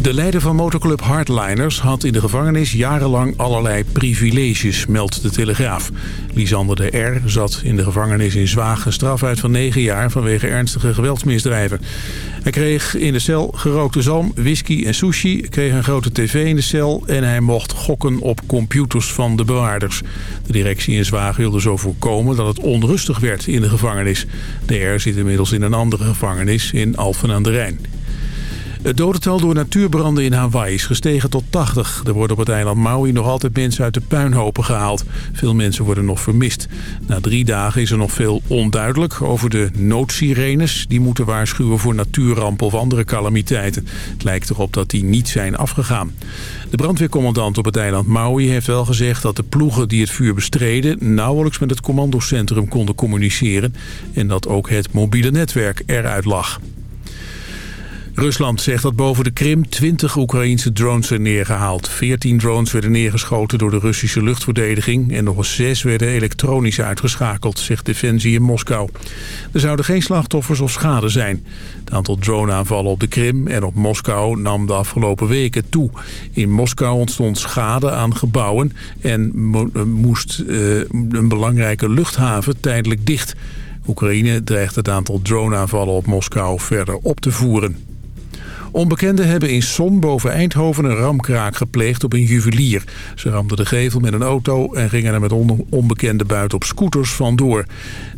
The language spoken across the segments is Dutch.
De leider van motorclub Hardliners had in de gevangenis jarenlang allerlei privileges, meldt de Telegraaf. Lisander de R. zat in de gevangenis in Zwaag een straf uit van 9 jaar vanwege ernstige geweldsmisdrijven. Hij kreeg in de cel gerookte zalm, whisky en sushi, kreeg een grote tv in de cel en hij mocht gokken op computers van de bewaarders. De directie in Zwaag wilde zo voorkomen dat het onrustig werd in de gevangenis. De R. zit inmiddels in een andere gevangenis in Alphen aan de Rijn. Het dodental door natuurbranden in Hawaii is gestegen tot 80. Er worden op het eiland Maui nog altijd mensen uit de puinhopen gehaald. Veel mensen worden nog vermist. Na drie dagen is er nog veel onduidelijk over de noodsirenes. Die moeten waarschuwen voor natuurrampen of andere calamiteiten. Het lijkt erop dat die niet zijn afgegaan. De brandweercommandant op het eiland Maui heeft wel gezegd dat de ploegen die het vuur bestreden... nauwelijks met het commandocentrum konden communiceren... en dat ook het mobiele netwerk eruit lag. Rusland zegt dat boven de Krim 20 Oekraïnse drones zijn neergehaald. 14 drones werden neergeschoten door de Russische luchtverdediging... en nog eens 6 werden elektronisch uitgeschakeld, zegt Defensie in Moskou. Er zouden geen slachtoffers of schade zijn. Het aantal droneaanvallen op de Krim en op Moskou nam de afgelopen weken toe. In Moskou ontstond schade aan gebouwen... en moest uh, een belangrijke luchthaven tijdelijk dicht... Oekraïne dreigt het aantal droneaanvallen op Moskou verder op te voeren. Onbekenden hebben in Son boven Eindhoven een ramkraak gepleegd op een juwelier. Ze ramden de gevel met een auto en gingen er met onbekenden buiten op scooters vandoor.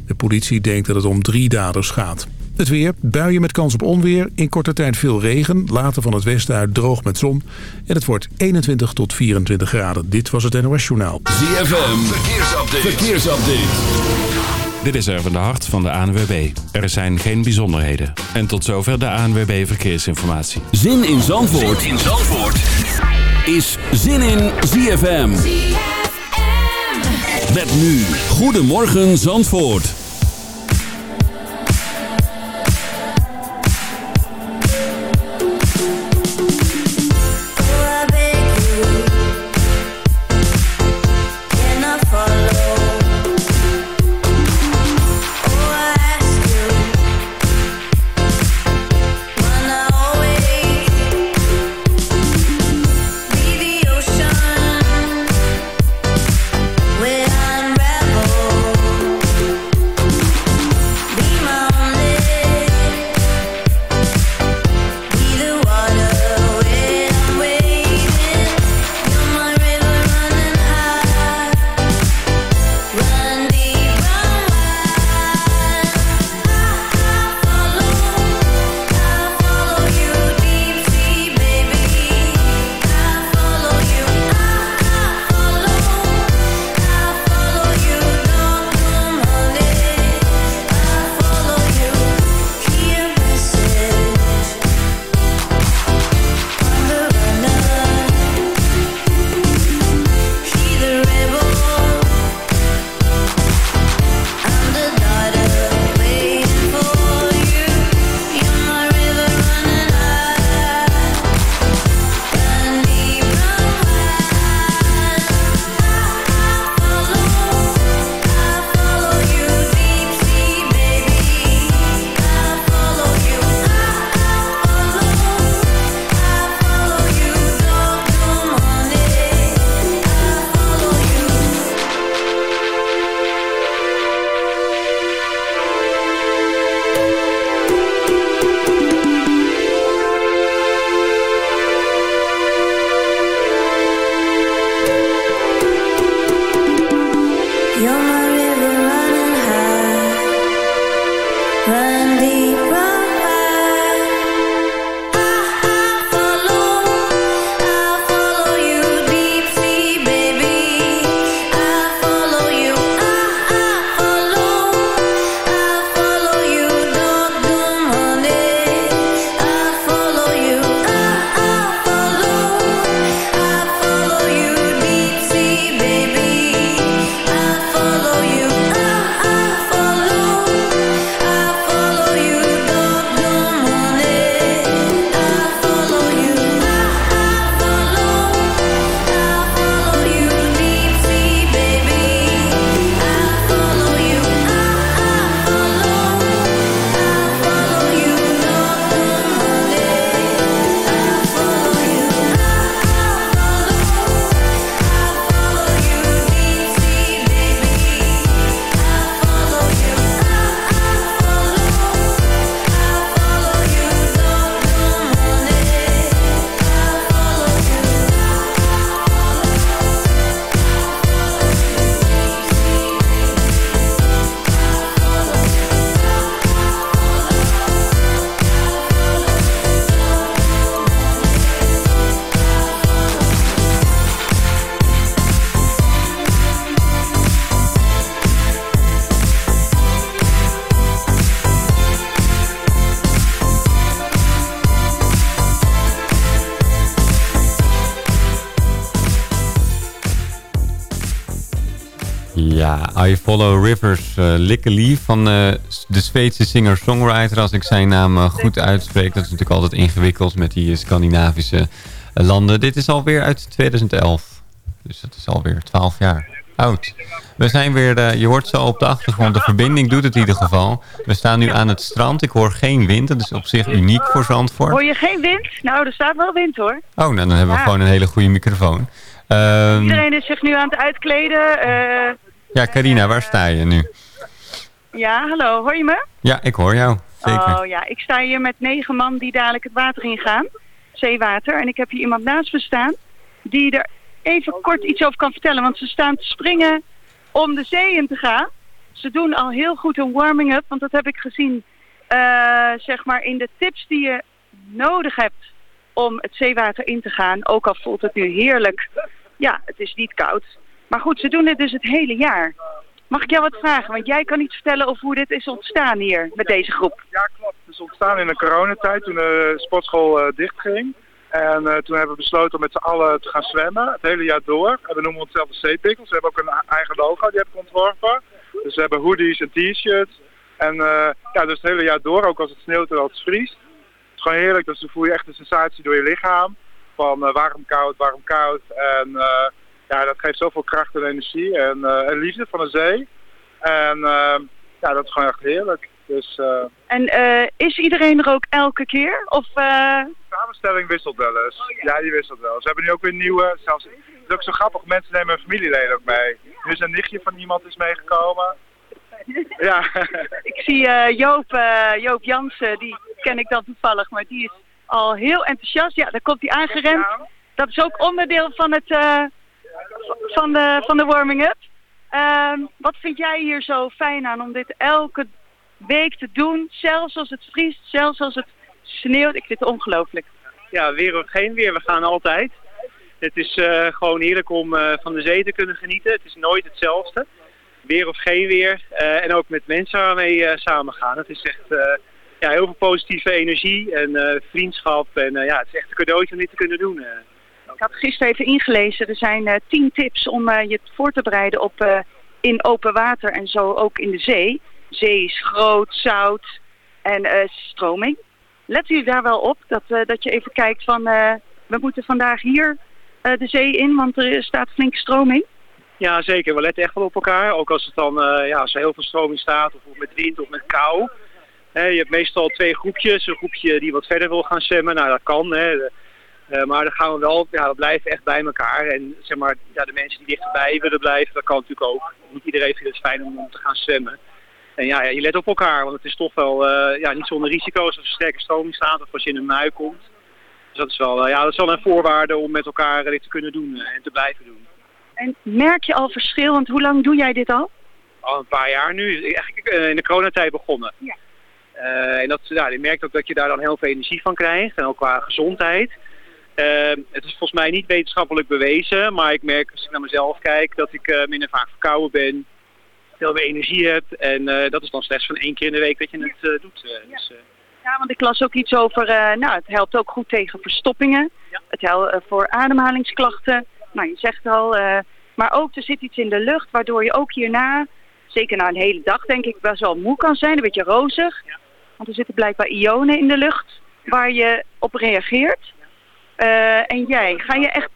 De politie denkt dat het om drie daders gaat. Het weer, buien met kans op onweer, in korte tijd veel regen, later van het westen uit droog met zon. En het wordt 21 tot 24 graden. Dit was het NOS Journaal. ZFM, verkeersupdate. verkeersupdate. Dit is Erwin de Hart van de ANWB. Er zijn geen bijzonderheden. En tot zover de ANWB Verkeersinformatie. Zin in Zandvoort, zin in Zandvoort. is Zin in ZFM. ZFM. Met nu. Goedemorgen Zandvoort. Ja, I Follow Rivers uh, van uh, de Zweedse singer-songwriter. Als ik zijn naam uh, goed uitspreek. Dat is natuurlijk altijd ingewikkeld met die Scandinavische landen. Dit is alweer uit 2011. Dus dat is alweer 12 jaar oud. We zijn weer, je hoort zo op de achtergrond, de verbinding doet het in ieder geval. We staan nu aan het strand. Ik hoor geen wind. Dat is op zich uniek voor Zandvoort. Hoor je geen wind? Nou, er staat wel wind hoor. Oh, nou, dan hebben we gewoon een hele goede microfoon. Um, Iedereen is zich nu aan het uitkleden. Ja, Carina, waar sta je nu? Ja, hallo. Hoor je me? Ja, ik hoor jou. Zeker. Oh ja, ik sta hier met negen man die dadelijk het water ingaan. Zeewater. En ik heb hier iemand naast me staan die er even kort iets over kan vertellen. Want ze staan te springen om de zee in te gaan. Ze doen al heel goed een warming-up. Want dat heb ik gezien uh, zeg maar in de tips die je nodig hebt om het zeewater in te gaan. Ook al voelt het nu heerlijk. Ja, het is niet koud. Maar goed, ze doen dit dus het hele jaar. Mag ik jou wat vragen? Want jij kan iets vertellen over hoe dit is ontstaan hier met deze groep. Ja, klopt. Het is ontstaan in de coronatijd toen de sportschool uh, dichtging. En uh, toen hebben we besloten om met z'n allen te gaan zwemmen, het hele jaar door. En we noemen onszelf de Zeepikkels. We hebben ook een eigen logo, die heb ik ontworpen. Dus we hebben hoodies en t-shirts. En uh, ja, dus het hele jaar door, ook als het sneeuwt en als het vriest. Het is gewoon heerlijk, dus dan voel je echt de sensatie door je lichaam. Van warm, koud, warm, koud. En ja, dat geeft zoveel kracht en energie en, uh, en liefde van de zee. En uh, ja, dat is gewoon echt heerlijk. Dus, uh... En is iedereen er ook elke keer? Of, De samenstelling wisselt wel eens. Oh, ja. ja. die wisselt wel. Ze hebben nu ook weer nieuwe. Zelfs, het is ook zo grappig, mensen nemen hun familieleden ook mee. Nu is een nichtje van iemand is meegekomen. Ja. ik zie Joop, Joop Jansen, die ken ik dan toevallig, maar die is al heel enthousiast. Ja, daar komt hij aangerend. Dat is ook onderdeel van het van de, van de warming-up. Ehm, wat vind jij hier zo fijn aan om dit elke week te doen? Zelfs als het vriest, zelfs als het sneeuwt. Ik vind het ongelooflijk. Ja, weer of geen weer. We gaan altijd. Het is uh, gewoon heerlijk om uh, van de zee te kunnen genieten. Het is nooit hetzelfde. Weer of geen weer. Uh, en ook met mensen waarmee samen gaan. Het is echt ja, heel veel positieve energie en vriendschap. En ja, het is echt een cadeautje om dit te kunnen doen. Ik had gisteren even ingelezen. Er zijn uh, tien tips om uh, je voor te bereiden op uh, in open water en zo ook in de zee. Zee is groot, zout en stroming. Let u daar wel op dat, dat je even kijkt van we moeten vandaag hier de zee in, want er staat flink stroming. Ja, zeker. We letten echt wel op elkaar. Ook als, het dan, ja, als er heel veel stroming staat, of met wind of met kou. je hebt meestal twee groepjes. Een groepje die wat verder wil gaan zwemmen. Nou, dat kan. Hè. Uh, maar dan gaan we wel, ja, we blijven echt bij elkaar. En zeg maar, ja, de mensen die dichterbij willen blijven, dat kan natuurlijk ook. Niet iedereen vindt het fijn om, om te gaan zwemmen. En ja, ja, je let op elkaar, want het is toch wel uh, ja, niet zonder risico's als er sterke stroming staat of als je in een mui komt. Dus dat is wel, uh, ja, dat is wel een voorwaarde om met elkaar dit te kunnen doen en te blijven doen. En merk je al verschil, want hoe lang doe jij dit al? Al een paar jaar nu, eigenlijk in de coronatijd begonnen. Ja. en dat, ja, je merkt ook dat je daar dan heel veel energie van krijgt en ook qua gezondheid. Uh, het is volgens mij niet wetenschappelijk bewezen, maar ik merk als ik naar mezelf kijk dat ik uh, minder vaak verkouden ben, veel meer energie heb. En uh, dat is dan slechts van één keer in de week dat je het uh, doet. Ja. Dus, ja, want ik las ook iets over, nou het helpt ook goed tegen verstoppingen. Ja. Het helpt voor ademhalingsklachten. Nou, je zegt al, maar ook er zit iets in de lucht waardoor je ook hierna, zeker na een hele dag denk ik, best wel moe kan zijn. Een beetje rozig. Ja. Want er zitten blijkbaar ionen in de lucht waar je op reageert. Uh, en jij, ga je, echt,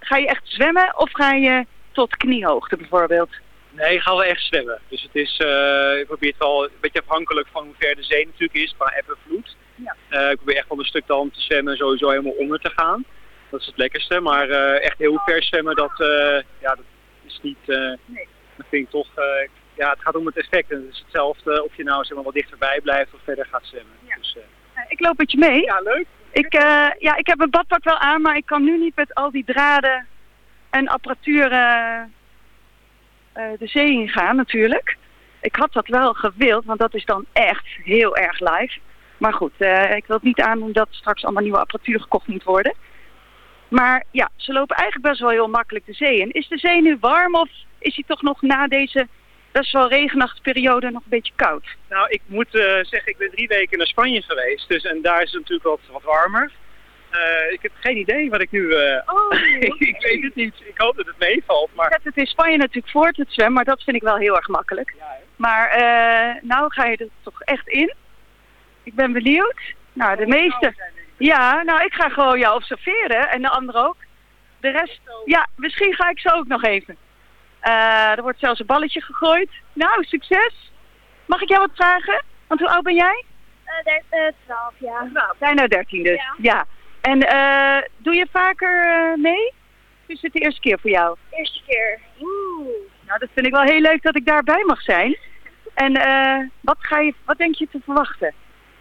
ga je echt zwemmen of ga je tot kniehoogte bijvoorbeeld? Nee, ik ga wel echt zwemmen. Dus het is, uh, ik probeer het wel een beetje afhankelijk van hoe ver de zee natuurlijk is, qua eb en vloed. Ja. Uh, ik probeer echt wel een stuk dan te zwemmen sowieso helemaal onder te gaan. Dat is het lekkerste. Maar echt heel ver zwemmen, dat, ja, dat is niet... nee. Dat vind ik toch... ja, het gaat om het effect. En het is hetzelfde of je nou zeg maar, wat dichterbij blijft of verder gaat zwemmen. Ja. Dus, ik loop met je mee. Ja, leuk. Ik, uh, ja, ik heb een badpak wel aan, maar ik kan nu niet met al die draden en apparatuur uh, de zee ingaan natuurlijk. Ik had dat wel gewild, want dat is dan echt heel erg live. Maar goed, ik wil het niet aandoen dat straks allemaal nieuwe apparatuur gekocht moet worden. Maar ja, ze lopen eigenlijk best wel heel makkelijk de zee in. Is de zee nu warm of is hij toch nog na deze best wel regenachtige periode nog een beetje koud. Nou, ik moet uh, zeggen, ik ben drie weken naar Spanje geweest. Dus, en daar is het natuurlijk wat, wat warmer. Eh, ik heb geen idee wat ik nu... eh, Oh, ik weet het niet. Ik hoop dat het meevalt, maar... zet het in Spanje natuurlijk voor het zwemmen, maar dat vind ik wel heel erg makkelijk. Maar eh, nou ga je er toch echt in. Ik ben benieuwd. Nou, de meeste... Ja, nou, ik ga gewoon jou observeren en de anderen ook. De rest... Ja, misschien ga ik zo ook nog even. Eh, er wordt zelfs een balletje gegooid. Nou, succes. Mag ik jou wat vragen? Want hoe oud ben jij? Uh, 12 jaar. Nou, bijna 13 dus. Ja. En eh, doe je vaker eh, mee? Of is het de eerste keer voor jou? Eerste keer. Oeh. Nou, dat vind ik wel heel leuk dat ik daarbij mag zijn. En wat, ga je, wat denk je te verwachten?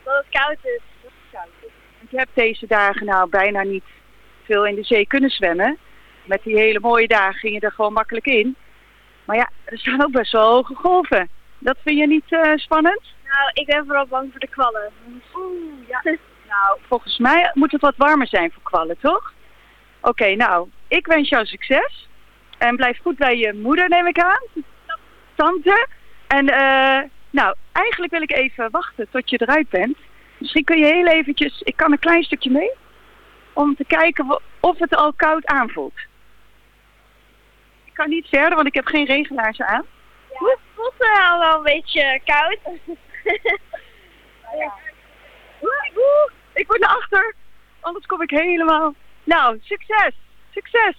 Dat het koud is. Dat het koud is. Want je hebt deze dagen nou bijna niet veel in de zee kunnen zwemmen. Met die hele mooie dagen ging je er gewoon makkelijk in. Maar ja, er staan ook best wel hoge golven. Dat vind je niet eh, spannend? Nou, ik ben vooral bang voor de kwallen. Oeh, ja. Nou, volgens mij moet het wat warmer zijn voor kwallen, toch? Oké, nou, ik wens jou succes. En blijf goed bij je moeder, neem ik aan. Tante. En eh, nou, eigenlijk wil ik even wachten tot je eruit bent. Misschien kun je heel eventjes, ik kan een klein stukje mee. Om te kijken of het al koud aanvoelt. Kan niet verder, want ik heb geen regelaars aan. Ja, het voelt al wel een beetje koud. ja. Oeh, oeh, ik moet naar achter, anders kom ik helemaal. Nou, succes, succes.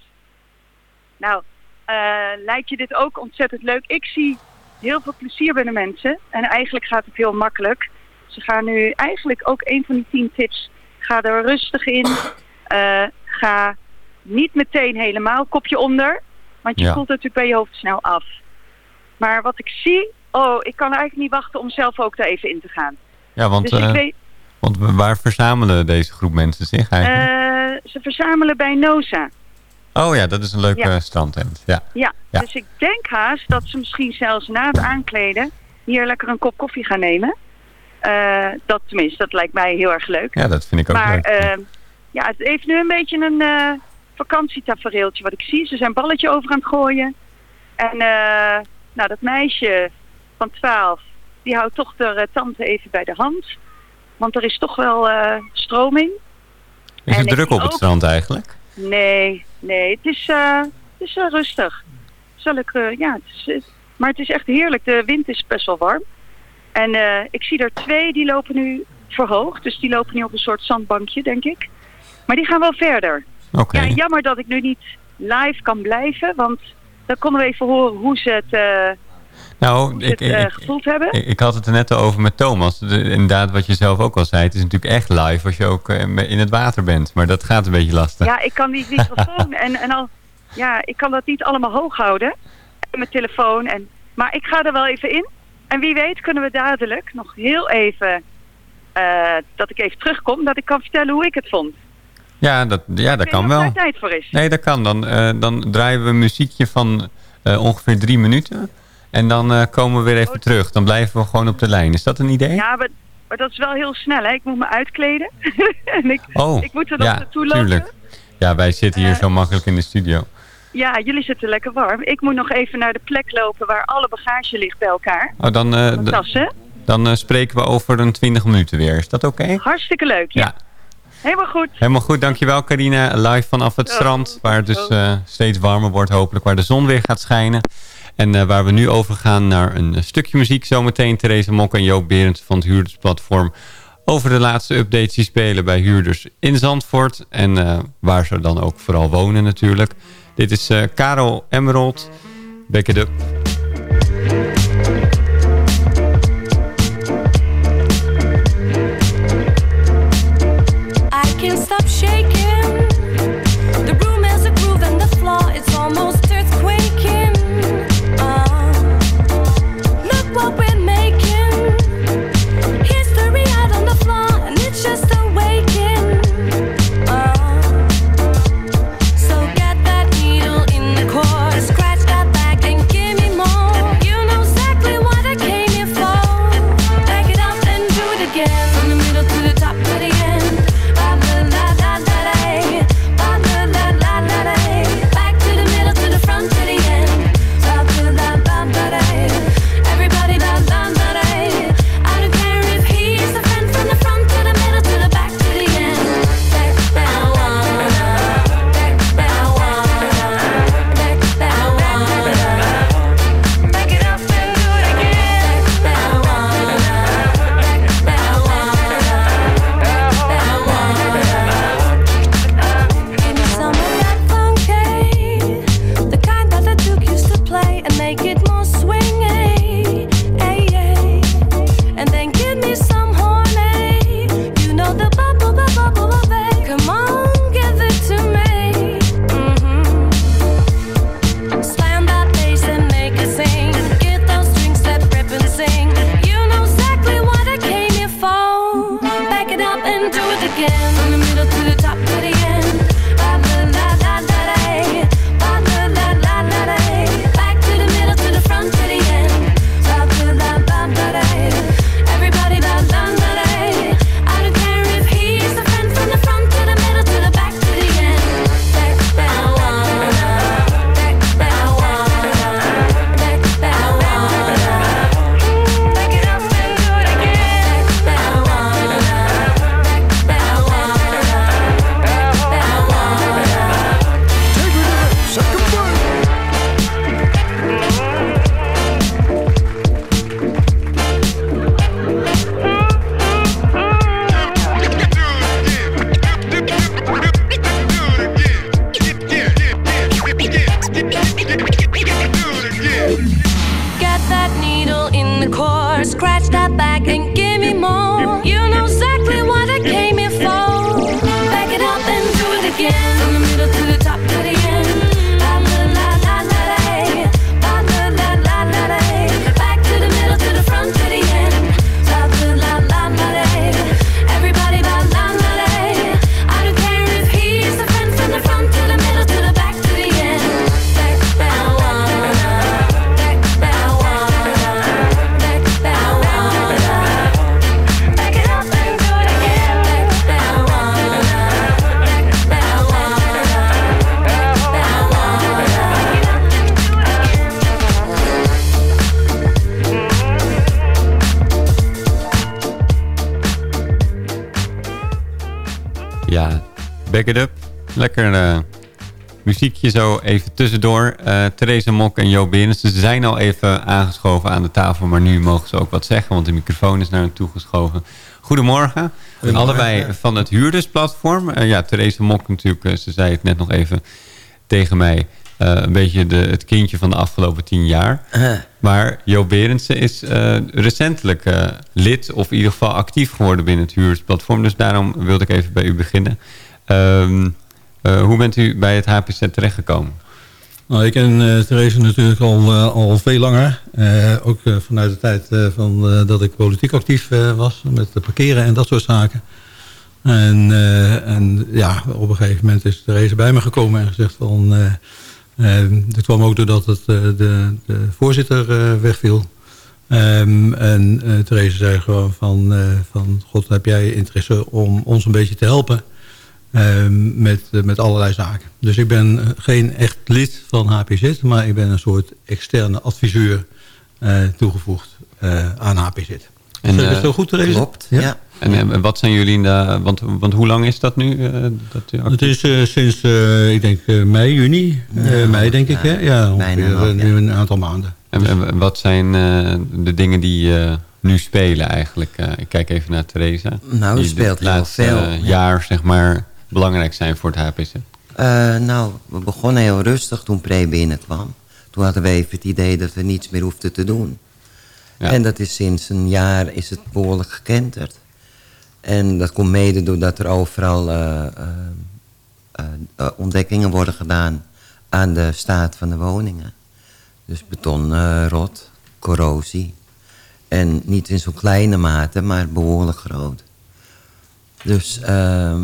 Nou, eh, lijkt je dit ook ontzettend leuk? Ik zie heel veel plezier bij de mensen en eigenlijk gaat het heel makkelijk. Ze gaan nu eigenlijk ook een van die tien tips. Ga er rustig in. Eh, ga niet meteen helemaal kopje onder, want je Ja. voelt het natuurlijk bij je hoofd snel af. Maar wat ik zie, oh, ik kan eigenlijk niet wachten om zelf ook daar even in te gaan. Ja, want, dus ik eh, weet, want waar verzamelen deze groep mensen zich eigenlijk? Eh, ze verzamelen bij NOSA. oh ja, dat is een leuke ja. strandtent. Ja. Ja. Ja. dus ik denk haast dat ze misschien zelfs na het aankleden hier lekker een kop koffie gaan nemen. Eh, dat tenminste, dat lijkt mij heel erg leuk. ja, dat vind ik ook maar leuk. eh, ja, het heeft nu een beetje een vakantietafereeltje wat ik zie. Ze zijn balletje over aan het gooien. En eh, nou, dat meisje van 12, die houdt toch de eh, tante even bij de hand. Want er is toch wel eh, stroming. is het druk op het ook- strand eigenlijk? Nee, nee, het is, het is rustig. Zal ik, ja, het is, maar het is echt heerlijk. De wind is best wel warm. En ik zie er twee, die lopen nu verhoogd. Dus die lopen nu op een soort zandbankje, denk ik. Maar die gaan wel verder. Ja, jammer dat ik nu niet live kan blijven. Want dan konden we even horen hoe ze het, eh, nou, ik, het eh, ik, gevoeld hebben. ik, ik had het er net al over met Thomas. De- inderdaad, wat je zelf ook al zei. Het is natuurlijk echt live als je ook eh, in het water bent. Maar dat gaat een beetje lastig. Ja, ik kan die microfoon en, en al, ja, ik kan dat niet allemaal hoog houden. En mijn telefoon. En, maar ik ga er wel even in. En wie weet kunnen we dadelijk nog heel even, dat ik even terugkom, dat ik kan vertellen hoe ik het vond. Ja, dat, ja, dat kan wel. daar tijd voor is. Nee, dat kan. Dan, eh, dan draaien we een muziekje van eh, ongeveer drie minuten. En dan eh, komen we weer even terug. Dan blijven we gewoon op de lijn. Is dat een idee? Ja, maar, maar dat is wel heel snel, hè. Ik moet me uitkleden. en ik, oh, ik moet er nog ja, naartoe lopen. tuurlijk. Ja, wij zitten hier zo makkelijk in de studio. Ja, jullie zitten lekker warm. Ik moet nog even naar de plek lopen waar alle bagage ligt bij elkaar. Oh, dan tassen. dan eh, spreken we over een 20 minuten weer. Is dat oké? Hartstikke leuk, ja. Ja, Helemaal goed. helemaal goed. Dankjewel Carina. Live vanaf het Oh, strand. Waar het dus eh, steeds warmer wordt hopelijk. Waar de zon weer gaat schijnen. En eh, waar we nu overgaan naar een eh, stukje muziek. Zometeen Therese Mok en Joop Berends van het huurdersplatform. Over de laatste updates die spelen bij huurders in Zandvoort. En waar ze dan ook vooral wonen natuurlijk. Dit is Karel Emerald. Back it up. Muziekje zo even tussendoor. Eh Theresa Mok en Jo Berens, ze zijn al even aangeschoven aan de tafel... maar nu mogen ze ook wat zeggen, want de microfoon is naar hen toe geschoven. Goedemorgen. Allebei van het huurdersplatform. Eh, ja, Theresa Mok natuurlijk, eh, ze zei het net nog even tegen mij... een beetje de, het kindje van de afgelopen tien jaar. Maar Jo Berendsen is recentelijk lid of in ieder geval actief geworden binnen het huurdersplatform. Dus daarom wilde ik even bij u beginnen. Ehm, eh, hoe bent u bij het HPZ terechtgekomen? Nou, ik ken eh Therese natuurlijk al, eh, al veel langer. Eh, ook eh, vanuit de tijd eh, van, eh, dat ik politiek actief eh, was. Met parkeren en dat soort zaken. En, eh, en ja, op een gegeven moment is Therese bij me gekomen en gezegd van... eh eh, dit kwam ook doordat het, eh, de, de voorzitter eh, wegviel. Ehm, en eh Therese zei gewoon van, eh, van... God, heb jij interesse om ons een beetje te helpen... Ehm, met, eh, met allerlei zaken. Dus ik ben eh, geen echt lid van HPZ, maar ik ben een soort externe adviseur eh, toegevoegd eh, aan HPZ. En, is dat zo goed, Therese? Klopt, ja. En eh, wat zijn jullie in de... Want, want hoe lang is dat nu? eh, dat Het is eh, sinds, eh, ik denk, eh, mei, juni. Eh, mei, denk ik, hè? Ja, bijna ongeveer ja. een aantal maanden. En, en wat zijn eh, de dingen die eh, nu spelen eigenlijk? Eh, ik kijk even naar Theresa. Nou, Die speelt heel veel, eh, ja. jaar, zeg maar, belangrijk zijn voor het HPZ. Eh, nou, we begonnen heel rustig toen Pre binnenkwam. Toen hadden we even het idee dat we niets meer hoefden te doen. Ja. En dat is sinds een jaar is het behoorlijk gekenterd. En dat komt mede doordat er overal eh, eh, ontdekkingen worden gedaan aan de staat van de woningen. Dus beton, eh, rot, corrosie. En niet in zo'n kleine mate, maar behoorlijk groot. Dus ehm,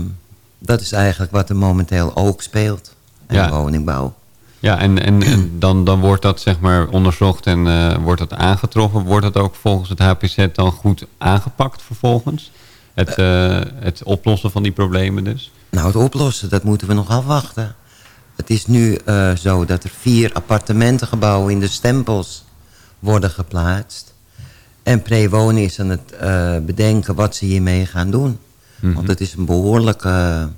dat is eigenlijk wat er momenteel ook speelt. In Ja. de woningbouw. Ja, en, en, en dan, dan wordt dat zeg maar onderzocht en eh, wordt dat aangetroffen. Wordt dat ook volgens het HPZ dan goed aangepakt vervolgens? Het, eh, het oplossen van die problemen dus? Nou, het oplossen, dat moeten we nog afwachten. Het is nu eh, zo dat er vier appartementengebouwen in de stempels worden geplaatst. En Prewonen is aan het eh, bedenken wat ze hiermee gaan doen. Mhm. Want het is een behoorlijke,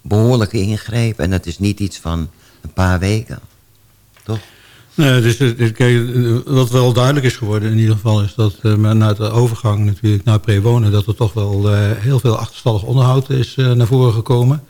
behoorlijke ingreep. En het is niet iets van een paar weken. Toch? Nee, dus kijk, wat wel duidelijk is geworden in ieder geval... is dat maar na de overgang natuurlijk naar prewonen... dat er toch wel eh, heel veel achterstallig onderhoud is eh, naar voren gekomen.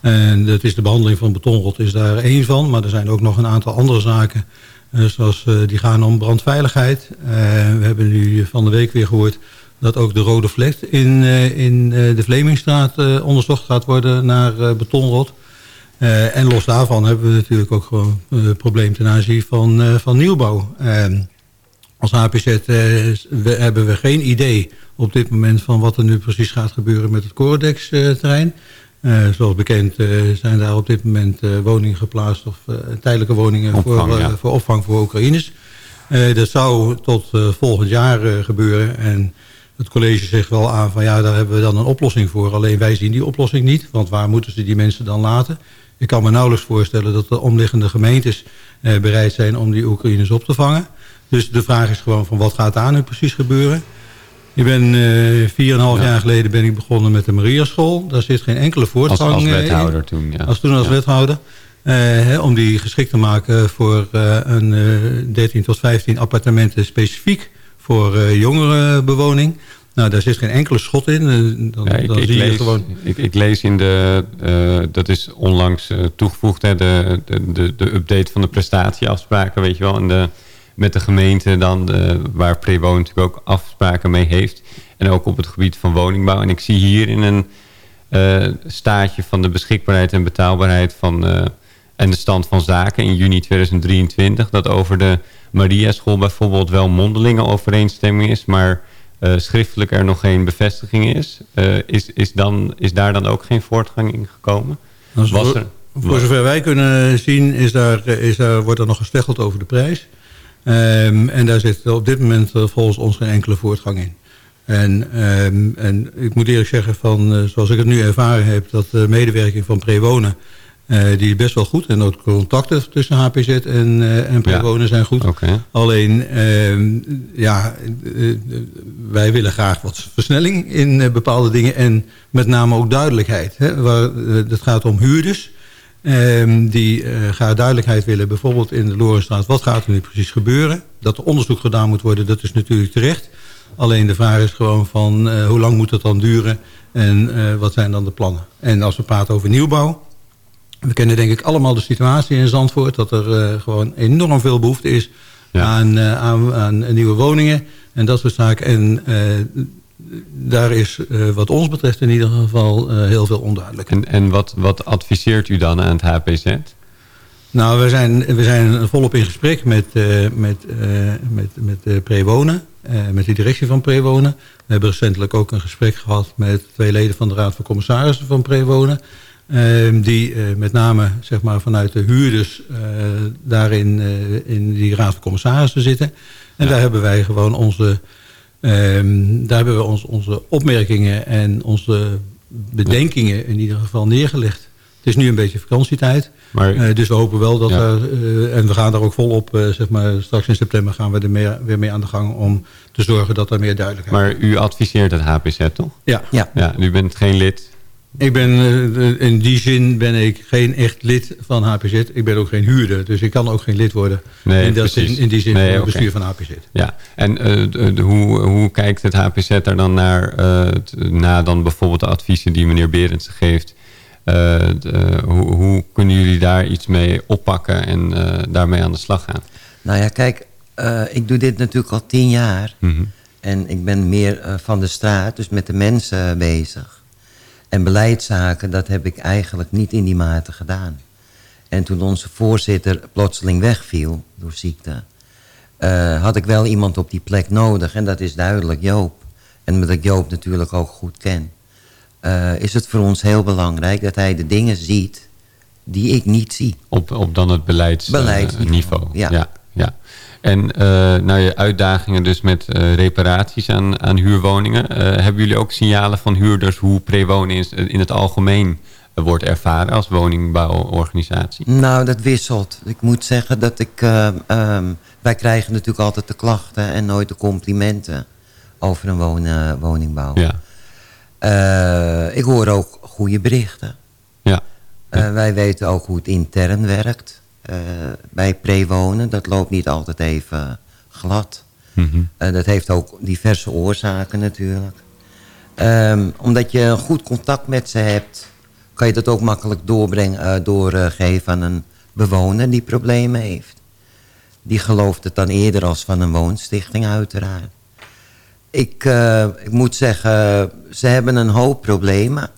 En dat is de behandeling van betonrot is daar één van. Maar er zijn ook nog een aantal andere zaken... zoals die gaan om brandveiligheid. We hebben nu van de week weer gehoord... dat ook de rode vlek in, eh, in eh, de Vlemingstraat eh, onderzocht gaat worden naar betonrot... En los daarvan hebben we natuurlijk ook gewoon een probleem ten aanzien van, van nieuwbouw. Eh, als HPZ we, hebben we geen idee op dit moment van wat er nu precies gaat gebeuren met het Corodex-terrein. zoals bekend zijn daar op dit moment woningen geplaatst... of tijdelijke woningen Opvang, voor, ja. voor opvang voor Oekraïners. dat zou tot volgend jaar gebeuren. En het college zegt wel aan van ja, daar hebben we dan een oplossing voor. Alleen wij zien die oplossing niet. Want waar moeten ze die mensen dan laten? Ik kan me nauwelijks voorstellen dat de omliggende gemeentes eh, bereid zijn om die Oekraïners op te vangen. Dus de vraag is gewoon van wat gaat daar nu precies gebeuren? Ik ben eh 4,5 jaar geleden ben ik begonnen met de Mariaschool. Daar zit geen enkele Als, voortgang als eh, in. wethouder toen, ja. Als toen als Ja. wethouder. eh, om die geschikt te maken voor eh, een eh 13 tot 15 appartementen specifiek voor eh jongerenbewoning. Nou, daar zit geen enkele schot in. Eh, dan, Ja, ik, dan ik zie je lees, gewoon... ik, ik lees in de, eh, dat is onlangs toegevoegd, hè, de, de, de, update van de prestatieafspraken, weet je wel. En de, met de gemeente dan, waar Prewoon natuurlijk ook afspraken mee heeft. En ook op het gebied van woningbouw. En ik zie hier in een staatje van de beschikbaarheid en betaalbaarheid van, en de stand van zaken in juni 2023... dat over de Mariaschool bijvoorbeeld wel mondelinge overeenstemming is... maar eh, schriftelijk er nog geen bevestiging is. Eh, is, is, dan, is daar dan ook geen voortgang in gekomen? Als Was voor, er? voor zover wij kunnen zien, is daar, is daar, wordt er nog gesteggeld over de prijs. Ehm, en daar zit op dit moment eh, volgens ons geen enkele voortgang in. En, ehm, en ik moet eerlijk zeggen, van, eh, zoals ik het nu ervaren heb... dat de medewerking van Prewonen, eh, die is best wel goed. En ook contacten tussen HPZ en, eh en zijn goed. Alleen, ehm, ja, eh, wij willen graag wat versnelling in bepaalde dingen. En met name ook duidelijkheid. Hè, waar, het gaat om huurders. ehm, die graag duidelijkheid willen. Bijvoorbeeld in de Lorenstraat. Wat gaat er nu precies gebeuren? Dat er onderzoek gedaan moet worden, dat is natuurlijk terecht. Alleen de vraag is gewoon van hoe lang moet het dan duren? En wat zijn dan de plannen? En als we praten over nieuwbouw. We kennen denk ik allemaal de situatie in Zandvoort. Dat er eh, gewoon enorm veel behoefte is aan, eh, aan, aan nieuwe woningen. En dat soort zaken. En eh, daar is wat ons betreft in ieder geval heel veel onduidelijk. En, en wat, wat adviseert u dan aan het HPZ? Nou, we zijn, we zijn volop in gesprek met, met, met, met Prewonen. met de directie van Prewonen. We hebben recentelijk ook een gesprek gehad met twee leden van de Raad van Commissarissen van Prewonen. Eh, die eh, met name zeg maar, vanuit de huurders eh, daarin eh, in die Raad van Commissarissen zitten. En daar hebben wij gewoon onze, ehm, daar hebben we ons, onze opmerkingen en onze bedenkingen in ieder geval neergelegd. Het is nu een beetje vakantietijd. Maar- dus we hopen wel dat Ja. er... eh, en we gaan daar ook volop, eh, zeg maar... Straks in september gaan we er meer, weer mee aan de gang... om te zorgen dat er meer duidelijkheid Maar u adviseert het HPZ, toch? Ja. Ja. ja u bent geen lid. Ik ben, eh, in die zin ben ik geen echt lid van HPZ. Ik ben ook geen huurder, dus ik kan ook geen lid worden. Nee, in, dat, in, in die zin Nee, van het bestuur van HPZ. Ja, en eh, de- de- hoe, hoe kijkt het HPZ er dan naar, eh, t- na dan bijvoorbeeld de adviezen die meneer Berends geeft? Eh, de- hoe, hoe kunnen jullie daar iets mee oppakken en eh, daarmee aan de slag gaan? Nou ja, kijk, eh, ik doe dit natuurlijk al tien jaar. Mhm. En ik ben meer eh, van de straat, dus met de mensen bezig. En beleidszaken, dat heb ik eigenlijk niet in die mate gedaan. En toen onze voorzitter plotseling wegviel door ziekte... eh, had ik wel iemand op die plek nodig. En dat is duidelijk Joop. En omdat ik Joop natuurlijk ook goed ken... eh, is het voor ons heel belangrijk dat hij de dingen ziet die ik niet zie. Op, op dan het beleidsniveau. Beleidsniveau, ja, En nou, je uitdagingen dus met eh, reparaties aan, aan huurwoningen. Eh, hebben jullie ook signalen van huurders hoe prewonen in, in het algemeen wordt ervaren als woningbouworganisatie? Nou, dat wisselt. Ik moet zeggen dat ik... eh, ehm, wij krijgen natuurlijk altijd de klachten en nooit de complimenten over een woon, eh, woningbouw. Ja. Ik hoor ook goede berichten. Ja. Wij weten ook hoe het intern werkt bij prewonen. Dat loopt niet altijd even glad. Mhm. Eh, dat heeft ook diverse oorzaken natuurlijk. Ehm, omdat je een goed contact met ze hebt... kan je dat ook makkelijk doorbrengen, eh, doorgeven aan een bewoner die problemen heeft. Die gelooft het dan eerder als van een woonstichting uiteraard. Ik, eh, ik moet zeggen, ze hebben een hoop problemen.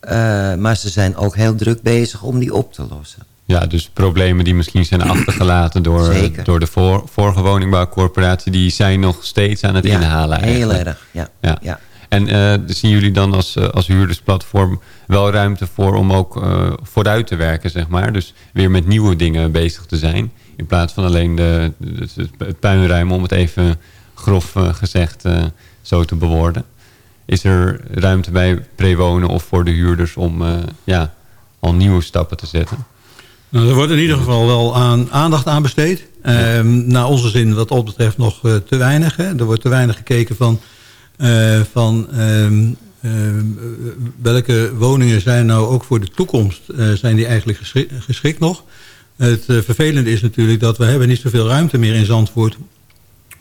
Eh, maar ze zijn ook heel druk bezig om die op te lossen. Ja, dus problemen die misschien zijn achtergelaten door, Zeker. door de voor, vorige woningbouwcorporatie... die zijn nog steeds aan het Ja, inhalen heel eigenlijk. erg, ja. ja. ja. En eh, zien jullie dan als, eh, als huurdersplatform wel ruimte voor om ook eh, vooruit te werken, zeg maar? Dus weer met nieuwe dingen bezig te zijn. In plaats van alleen de, het, het puinruimen, om het even grof eh, gezegd eh, zo te bewoorden. Is er ruimte bij prewonen of voor de huurders om eh, ja, al nieuwe stappen te zetten? Nou, er wordt in ieder geval wel aan, aandacht aan besteed. Ehm, naar onze zin wat dat betreft nog eh, te weinig. Hè. Er wordt te weinig gekeken van, eh, van ehm, ehm, welke woningen zijn nou ook voor de toekomst eh, zijn die eigenlijk geschikt, geschikt nog. Het vervelende is natuurlijk dat we hebben niet zoveel ruimte meer in Zandvoort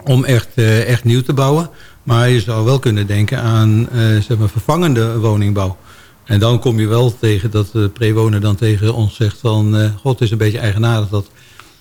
om echt, echt nieuw te bouwen. Maar je zou wel kunnen denken aan zeg maar vervangende woningbouw. En dan kom je wel tegen dat de prewoner dan tegen ons zegt van... eh, god, het is een beetje eigenaardig dat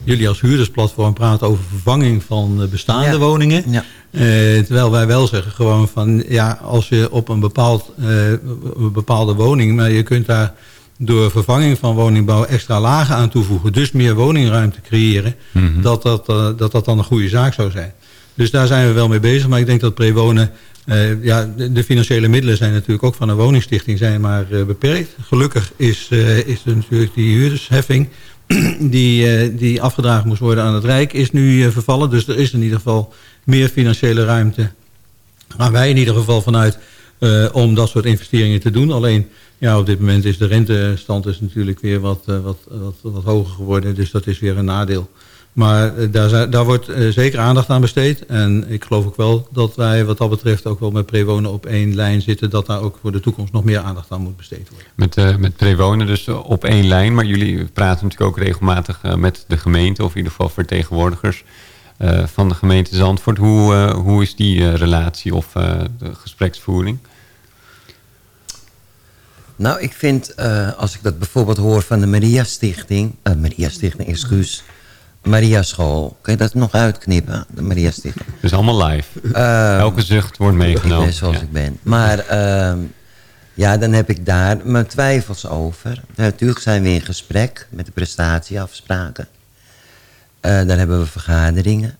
jullie als huurdersplatform praten over vervanging van eh, bestaande Ja. woningen. Ja. Eh, terwijl wij wel zeggen gewoon van... ja, als je op een, bepaald, eh, een bepaalde woning... maar je kunt daar door vervanging van woningbouw extra lagen aan toevoegen... dus meer woningruimte creëren... Mhm. dat, dat, dat dat dan een goede zaak zou zijn. Dus daar zijn we wel mee bezig. Maar ik denk dat prewonen... eh, ja, de, financiële middelen zijn natuurlijk ook van een woningstichting zijn maar eh, beperkt. Gelukkig is, eh, is er natuurlijk die huurdersheffing... die, die afgedragen moest worden aan het Rijk, is nu vervallen. Dus er is in ieder geval meer financiële ruimte. Gaan wij in ieder geval vanuit om dat soort investeringen te doen. Alleen ja, op dit moment is de rentestand is natuurlijk weer wat, wat, wat, wat hoger geworden. Dus dat is weer een nadeel. Maar eh, daar, daar wordt eh, zeker aandacht aan besteed. En ik geloof ook wel dat wij wat dat betreft ook wel met prewonen op één lijn zitten. Dat daar ook voor de toekomst nog meer aandacht aan moet besteed worden. Met, eh met prewonen dus op één lijn. Maar jullie praten natuurlijk ook regelmatig eh, met de gemeente... of in ieder geval vertegenwoordigers eh, van de gemeente Zandvoort. Hoe, eh, hoe is die eh, relatie of eh, de gespreksvoering? Nou, ik vind, eh, als ik dat bijvoorbeeld hoor van de Maria Stichting... eh, Maria Stichting, excuus. Maria School. Kun je dat nog uitknippen? De Maria Stichting. Dus allemaal live. Ehm, Elke zucht wordt meegenomen. Ik ben zoals Ja. ik ben. Maar ehm, ja, dan heb ik daar mijn twijfels over. Natuurlijk zijn we in gesprek met de prestatieafspraken. Eh dan hebben we vergaderingen.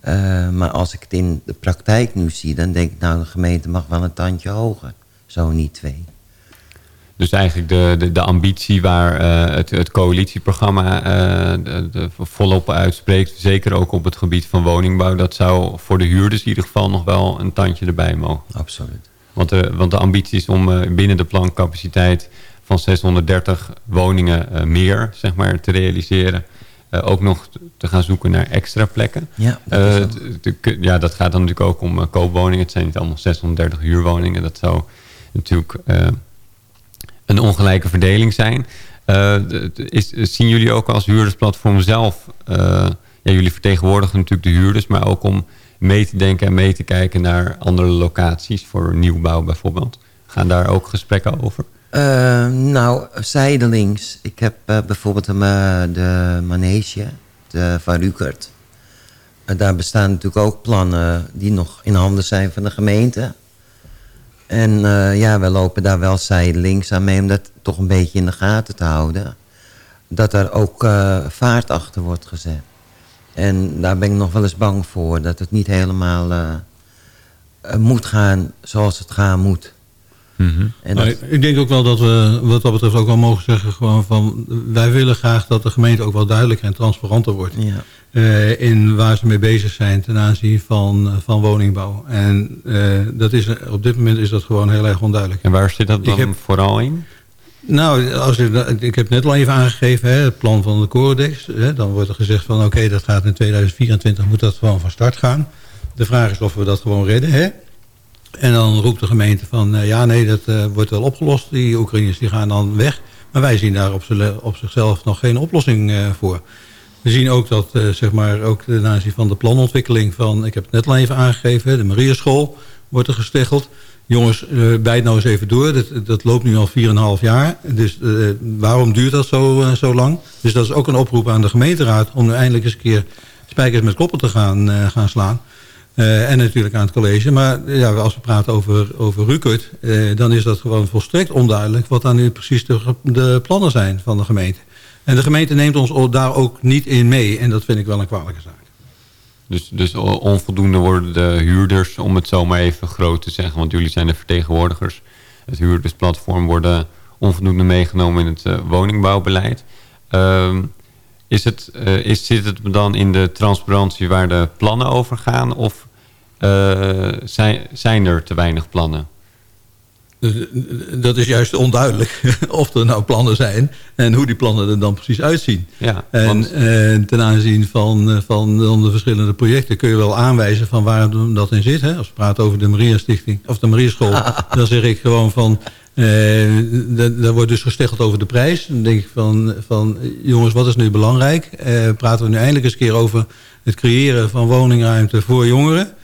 Eh, maar als ik het in de praktijk nu zie... dan denk ik, nou, de gemeente mag wel een tandje hoger. Zo niet twee. Dus eigenlijk de, de, de ambitie waar eh, het, het coalitieprogramma eh, de, de volop uitspreekt... zeker ook op het gebied van woningbouw... dat zou voor de huurders in ieder geval nog wel een tandje erbij mogen. Absoluut. Want de, want de ambitie is om eh, binnen de plancapaciteit van 630 woningen eh, meer zeg maar, te realiseren. Eh, ook nog te gaan zoeken naar extra plekken. Ja, dat Eh, ja, dat gaat dan natuurlijk ook om eh, koopwoningen. Het zijn niet allemaal 630 huurwoningen. Dat zou natuurlijk eh, een ongelijke verdeling zijn. Eh, is, zien jullie ook als huurdersplatform zelf... eh, ja, jullie vertegenwoordigen natuurlijk de huurders... maar ook om mee te denken en mee te kijken naar andere locaties... voor nieuwbouw bijvoorbeeld. Gaan daar ook gesprekken over? Eh, nou, zijdelings. Ik heb bijvoorbeeld de manege de, van Rukert. Daar bestaan natuurlijk ook plannen die nog in handen zijn van de gemeente. En eh, ja, we lopen daar wel zijdelings aan mee om dat toch een beetje in de gaten te houden. Dat er ook eh, vaart achter wordt gezet. En daar ben ik nog wel eens bang voor. Dat het niet helemaal eh, moet gaan zoals het gaan moet. En dat, ik denk ook wel dat we wat dat betreft ook wel mogen zeggen... Gewoon van, wij willen graag dat de gemeente ook wel duidelijker en transparanter wordt. ja. Eh, in waar ze mee bezig zijn ten aanzien van, eh, van woningbouw. En eh, dat is, op dit moment is dat gewoon heel erg onduidelijk. En waar zit dat dan heb- vooral in? Nou, als ik, ik heb net al even aangegeven, hè, het plan van de Coredex. Hè, dan wordt er gezegd van oké, dat gaat in 2024, moet dat gewoon van start gaan. De vraag is of we dat gewoon redden. Hè? En dan roept de gemeente van ja, nee, dat wordt wel opgelost. Die Oekraïners die gaan dan weg. Maar wij zien daar op, op zichzelf nog geen oplossing voor. We zien ook dat, eh, zeg maar, ook ten aanzien van de planontwikkeling van, ik heb het net al even aangegeven, de Mariaschool wordt er gesteggeld. Jongens, eh bijt nou eens even door. Dat, dat loopt nu al 4,5 jaar. Dus eh, waarom duurt dat zo, zo lang? Dus dat is ook een oproep aan de gemeenteraad... om nu eindelijk eens een keer spijkers met koppen te gaan, gaan slaan. En natuurlijk aan het college. Maar ja, als we praten over, over Rukert... dan is dat gewoon volstrekt onduidelijk... wat dan nu precies de plannen zijn van de gemeente. En de gemeente neemt ons daar ook niet in mee. En dat vind ik wel een kwalijke zaak. Dus, dus onvoldoende worden de huurders, om het zo maar even groot te zeggen... want jullie zijn de vertegenwoordigers. Het huurdersplatform worden onvoldoende meegenomen in het uh, woningbouwbeleid. Uh, is het, uh, is, zit het dan in de transparantie waar de plannen over gaan... of uh, zijn, zijn er te weinig plannen? Dat is juist onduidelijk of er nou plannen zijn en hoe die plannen er dan precies uitzien. Ja, en, want... ten aanzien van, van de verschillende projecten kun je wel aanwijzen van waar dat in zit. Hè? Als we praten over de Maria Stichting of de Maria School, dan zeg ik gewoon van uh, daar wordt dus gesteggeld over de prijs. Dan denk ik van, van jongens, wat is nu belangrijk? Uh, praten we nu eindelijk eens een keer over het creëren van woningruimte voor jongeren.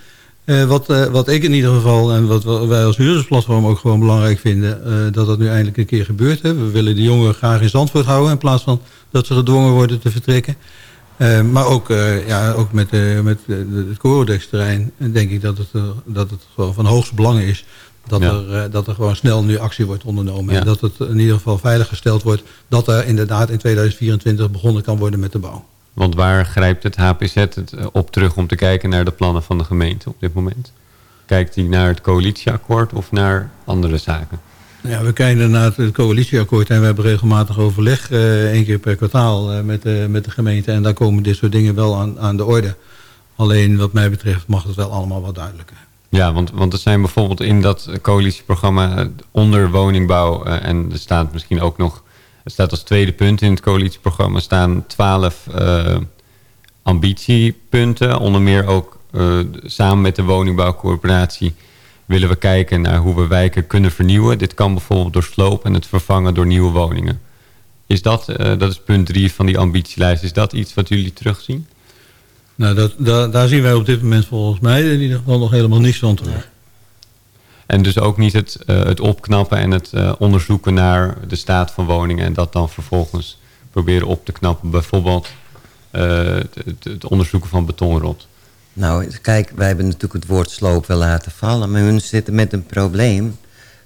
Uh, wat, wat ik in ieder geval en wat wij als huurdersplatform ook gewoon belangrijk vinden... dat dat nu eindelijk een keer gebeurt. Hè. We willen de jongeren graag in Zandvoort houden... in plaats van dat ze gedwongen worden te vertrekken. maar ook, ja, ook met, met het Corodex-terrein denk ik dat het, dat het gewoon van hoogste belang is dat, er, dat er gewoon snel nu actie wordt ondernomen. En dat het in ieder geval veiliggesteld wordt... dat er inderdaad in 2024 begonnen kan worden met de bouw. Want waar grijpt het HPZ het eh, op terug om te kijken naar de plannen van de gemeente op dit moment? Kijkt hij naar het coalitieakkoord of naar andere zaken? Ja, we kijken naar het coalitieakkoord en we hebben regelmatig overleg, uh, één keer per kwartaal uh, met, de, met de gemeente. En daar komen dit soort dingen wel aan, aan de orde. Alleen wat mij betreft mag het wel allemaal wat duidelijker. Ja, want, want er zijn bijvoorbeeld in dat coalitieprogramma eh, onder woningbouw... En er staat misschien ook nog... Er staat als tweede punt in het coalitieprogramma... staan twaalf uh, ambitiepunten. Onder meer ook uh, samen met de woningbouwcorporatie... willen we kijken naar hoe we wijken kunnen vernieuwen. Dit kan bijvoorbeeld door sloop en het vervangen door nieuwe woningen. Is dat, dat is punt drie van die ambitielijst. Is dat iets wat jullie terugzien? Nou, dat, daar zien wij op dit moment volgens mij in ieder geval nog helemaal niks van terug. En dus ook niet het, uh, het opknappen en het uh, onderzoeken naar de staat van woningen... en dat dan vervolgens proberen op te knappen. Bijvoorbeeld uh, het, het, onderzoeken van betonrot. Nou, kijk, wij hebben natuurlijk het woord sloop wel laten vallen... maar hun zitten met een probleem.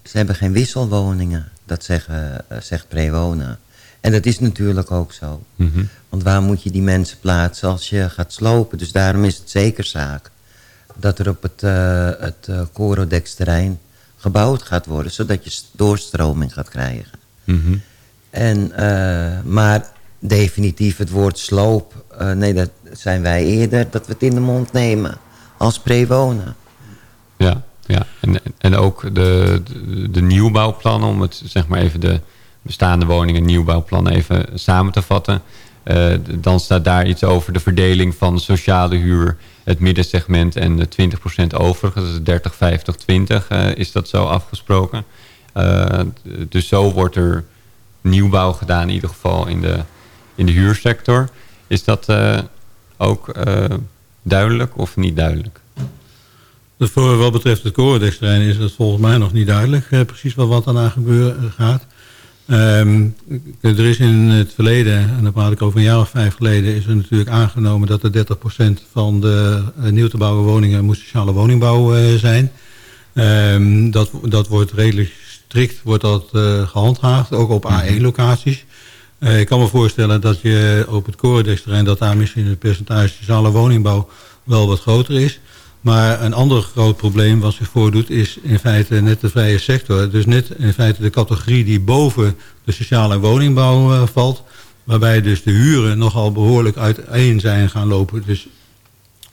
Ze hebben geen wisselwoningen, dat zeggen, zegt Prewonen. En dat is natuurlijk ook zo. Mm -hmm. Want waar moet je die mensen plaatsen als je gaat slopen? Dus daarom is het zeker zaak dat er op het, uh, het uh, Corodex-terrein gebouwd gaat worden... zodat je doorstroming gaat krijgen. Mm -hmm. en, uh, maar definitief het woord sloop... nee, dat zijn wij eerder dat we het in de mond nemen als prewonen. Ja, ja. En, en ook de, de, de nieuwbouwplannen... om het zeg maar even de bestaande woningen nieuwbouwplannen even samen te vatten. Uh, dan staat daar iets over de verdeling van sociale huur, het middensegment en de 20% overige. Dat is 30, 50, 20 uh, is dat zo afgesproken. Uh, dus zo wordt er nieuwbouw gedaan in ieder geval in de, in de huursector. Is dat eh, ook duidelijk of niet duidelijk? Voor wat betreft het Coredex-terrein is het volgens mij nog niet duidelijk precies wat, wat daarna gebeuren gaat. Um, er is in het verleden, en dan praat ik over een jaar of vijf geleden... is er natuurlijk aangenomen dat er 30% van de uh, nieuw te bouwen woningen... moet sociale woningbouw uh, zijn. Um, dat, dat wordt redelijk strikt wordt dat, uh, gehandhaafd, ook op A1-locaties. ik kan me voorstellen dat je op het Coredex-terrein... dat daar misschien het percentage sociale woningbouw wel wat groter is... Maar een ander groot probleem wat zich voordoet is in feite net de vrije sector. Dus net in feite de categorie die boven de sociale woningbouw uh, valt. Waarbij dus de huren nogal behoorlijk uiteen zijn gaan lopen. Dus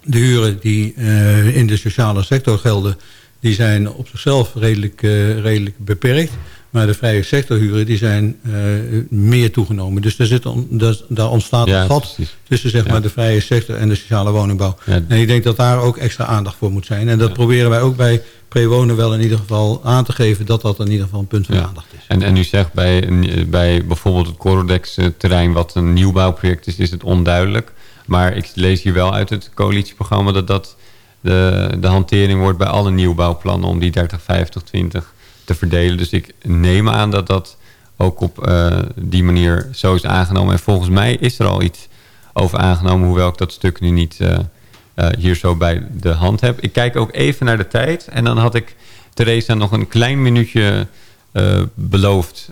de huren die uh, in de sociale sector gelden, die zijn op zichzelf redelijk, uh, redelijk beperkt. Maar de vrije sectorhuren die zijn uh, meer toegenomen. Dus daar, zit on, daar, daar ontstaat ja, een gat precies. tussen zeg ja. maar, de vrije sector en de sociale woningbouw. Ja. En ik denk dat daar ook extra aandacht voor moet zijn. En dat proberen wij ook bij prewonen wel in ieder geval aan te geven... dat dat in ieder geval een punt van aandacht is. En, en u zegt bij, bij bijvoorbeeld het Corodex-terrein... wat een nieuwbouwproject is, is het onduidelijk. Maar ik lees hier wel uit het coalitieprogramma... dat dat de, de hantering wordt bij alle nieuwbouwplannen... om die 30, 50, 20 te verdelen. Dus ik neem aan dat dat ook op uh, die manier zo is aangenomen. En volgens mij is er al iets over aangenomen, hoewel ik dat stuk nu niet uh, uh, hier zo bij de hand heb. Ik kijk ook even naar de tijd en dan had ik Theresa nog een klein minuutje beloofd.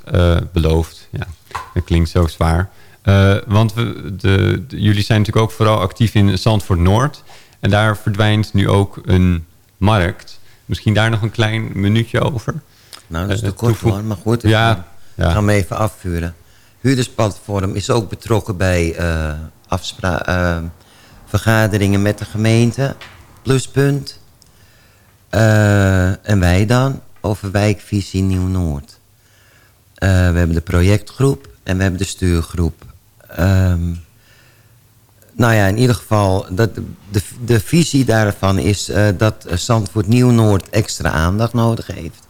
beloofd, ja, dat klinkt zo zwaar. Eh, want we, de- jullie zijn natuurlijk ook vooral actief in Zandvoort Noord. En daar verdwijnt nu ook een markt. Misschien daar nog een klein minuutje over. Nou, dat is Eh, te kort toevoeg- hoor, maar goed. Ja, Ik ja. ga hem even afvuren. Huurdersplatform is ook betrokken bij eh, eh, vergaderingen met de gemeente. Pluspunt. Eh, en wij dan over wijkvisie Nieuw-Noord. Eh, we hebben de projectgroep en we hebben de stuurgroep. Ehm, nou ja, in ieder geval, dat, de, de visie daarvan is eh, dat eh, Zandvoort Nieuw-Noord extra aandacht nodig heeft.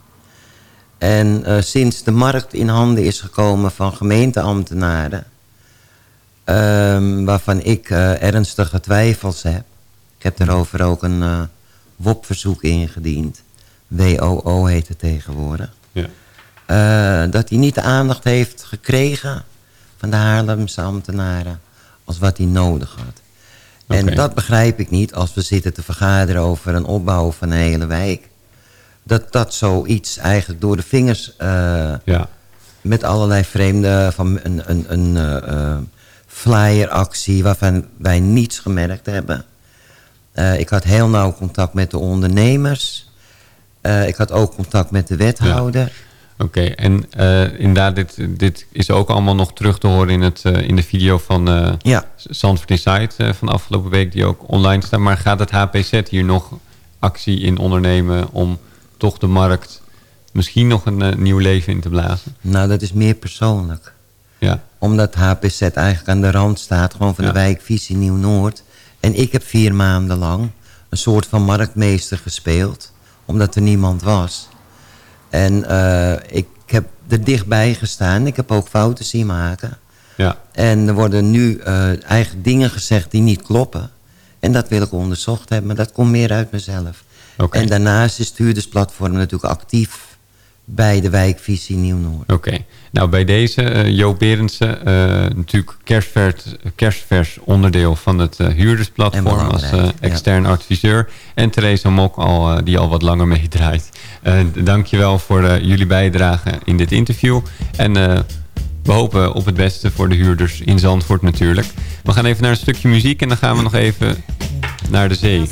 En eh, sinds de markt in handen is gekomen van gemeenteambtenaren... ehm, waarvan ik eh, ernstige twijfels heb... ik heb daarover ook een eh WOP-verzoek ingediend. WOO heet het tegenwoordig. Ja. Dat hij niet de aandacht heeft gekregen van de Haarlemse ambtenaren... als wat hij nodig had. En dat begrijp ik niet als we zitten te vergaderen over een opbouw van een hele wijk. Dat dat zoiets eigenlijk door de vingers eh, Ja. met allerlei vreemde van een, een, een eh, eh, flyeractie waarvan wij niets gemerkt hebben. Ik had heel nauw contact met de ondernemers. Ik had ook contact met de wethouder. Oké, en inderdaad, dit, dit is ook allemaal nog terug te horen in, het, in de video van Ja. Zandvoort Insight van afgelopen week, die ook online staat. Maar gaat het HPZ hier nog actie in ondernemen om toch de markt misschien nog een eh, nieuw leven in te blazen? Nou, dat is meer persoonlijk. Ja, Omdat HPZ eigenlijk aan de rand staat, gewoon van Ja. de wijkvisie Nieuw-Noord. En ik heb vier maanden lang een soort van marktmeester gespeeld. Omdat er niemand was. En eh, ik heb er dichtbij gestaan. Ik heb ook fouten zien maken. ja, En er worden nu eh, eigenlijk dingen gezegd die niet kloppen. En dat wil ik onderzocht hebben. Maar dat komt meer uit mezelf. Oké. En daarnaast is het huurdersplatform natuurlijk actief bij de wijkvisie Nieuw-Noord. oké. Nou, bij deze, eh Joop Berendsen, eh, natuurlijk kerstvers, kerstvers onderdeel van het eh, huurdersplatform als eh, ja. extern adviseur. En Theresa Mok, al, die al wat langer meedraait. Eh dankjewel voor eh, jullie bijdrage in dit interview. En eh, we hopen op het beste voor de huurders in Zandvoort natuurlijk. We gaan even naar een stukje muziek en dan gaan we nog even naar de zee.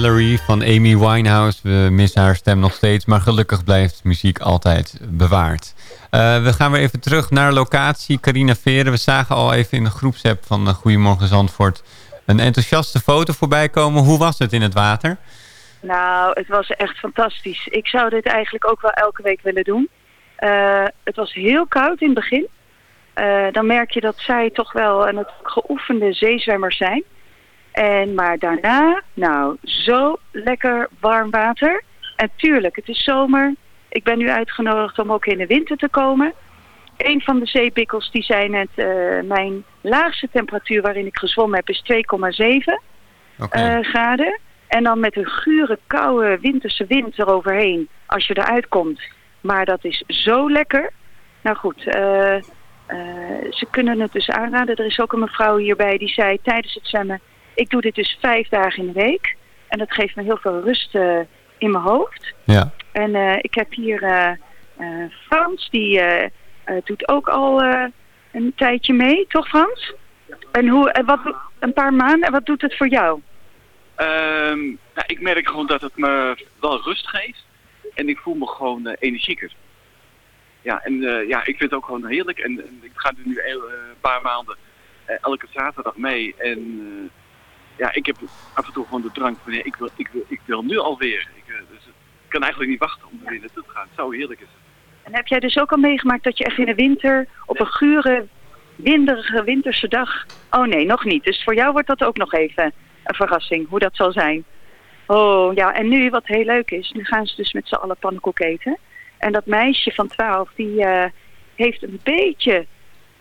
Valerie van Amy Winehouse. We missen haar stem nog steeds, maar gelukkig blijft muziek altijd bewaard. Uh, we gaan weer even terug naar locatie. Carina Veren, we zagen al even in de groepsapp van uh, Goedemorgen Zandvoort... een enthousiaste foto voorbij komen. Hoe was het in het water? Nou, het was echt fantastisch. Ik zou dit eigenlijk ook wel elke week willen doen. Uh, het was heel koud in het begin. dan merk je dat zij toch wel een geoefende zeezwemmers zijn... En maar daarna, nou, zo lekker warm water. En tuurlijk, het is zomer. Ik ben nu uitgenodigd om ook in de winter te komen. Een van de zeebikkels die zei net, uh, mijn laagste temperatuur waarin ik gezwommen heb is 2,7 okay. uh, graden. En dan met een gure, koude winterse wind eroverheen als je eruit komt. Maar dat is zo lekker. Nou goed, uh, ze kunnen het dus aanraden. Er is ook een mevrouw hierbij die zei tijdens het zwemmen ik doe dit dus vijf dagen in de week. En dat geeft me heel veel rust uh, in mijn hoofd. Ja. En uh, ik heb hier uh, Frans, die doet ook al een tijdje mee, toch Frans? En hoe, wat, een paar maanden, en wat doet het voor jou? Um, nou, ik merk gewoon dat het me wel rust geeft. En ik voel me gewoon energieker. Ja, en ja, ik vind het ook gewoon heerlijk. En, en ik ga er nu een paar maanden elke zaterdag mee. En ja, ik heb af en toe gewoon de drang van, ja, ik, wil, ik, wil, ik wil nu alweer. Ik, uh, dus ik kan eigenlijk niet wachten om er weer naartoe te gaan. Het zou heerlijk is. En heb jij dus ook al meegemaakt dat je echt in de winter op een gure, winderige winterse dag... Oh nee, nog niet. Dus voor jou wordt dat ook nog even een verrassing, hoe dat zal zijn. Oh ja, en nu wat heel leuk is, nu gaan ze dus met z'n allen pannenkoek eten. En dat meisje van 12, die uh, heeft een beetje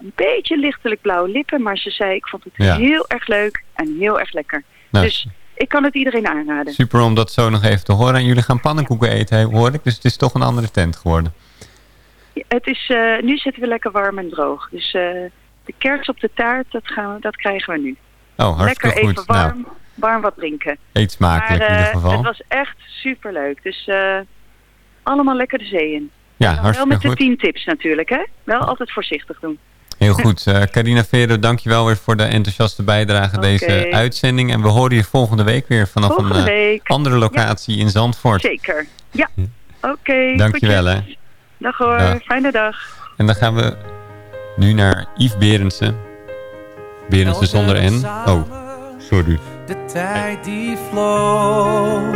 een beetje lichtelijk blauwe lippen. Maar ze zei, ik vond het ja. heel erg leuk en heel erg lekker. Nou, dus ik kan het iedereen aanraden. Super om dat zo nog even te horen. En jullie gaan pannenkoeken eten, hoor ik. Dus het is toch een andere tent geworden. Het is, uh, nu zitten we lekker warm en droog. Dus uh, de kers op de taart, dat, gaan we, dat krijgen we nu. Oh, hartstikke lekker goed. even warm, nou, warm wat drinken. Eet smakelijk maar, in ieder geval. Het was echt super leuk. Dus allemaal lekker de zee in. Ja, hartstikke Wel met goed. de tien tips natuurlijk, hè? Wel altijd voorzichtig doen. Heel goed. Uh, Carina Vero, dankjewel weer voor de enthousiaste bijdrage okay. deze uitzending. En we horen je volgende week weer vanaf volgende een week. andere locatie ja. in Zandvoort. Zeker, ja. Oké. Okay, dankjewel hè. Dag hoor, dag. fijne dag. En dan gaan we nu naar Yves Berendsen. Berendsen zonder N. Oh, sorry. De tijd die vloog.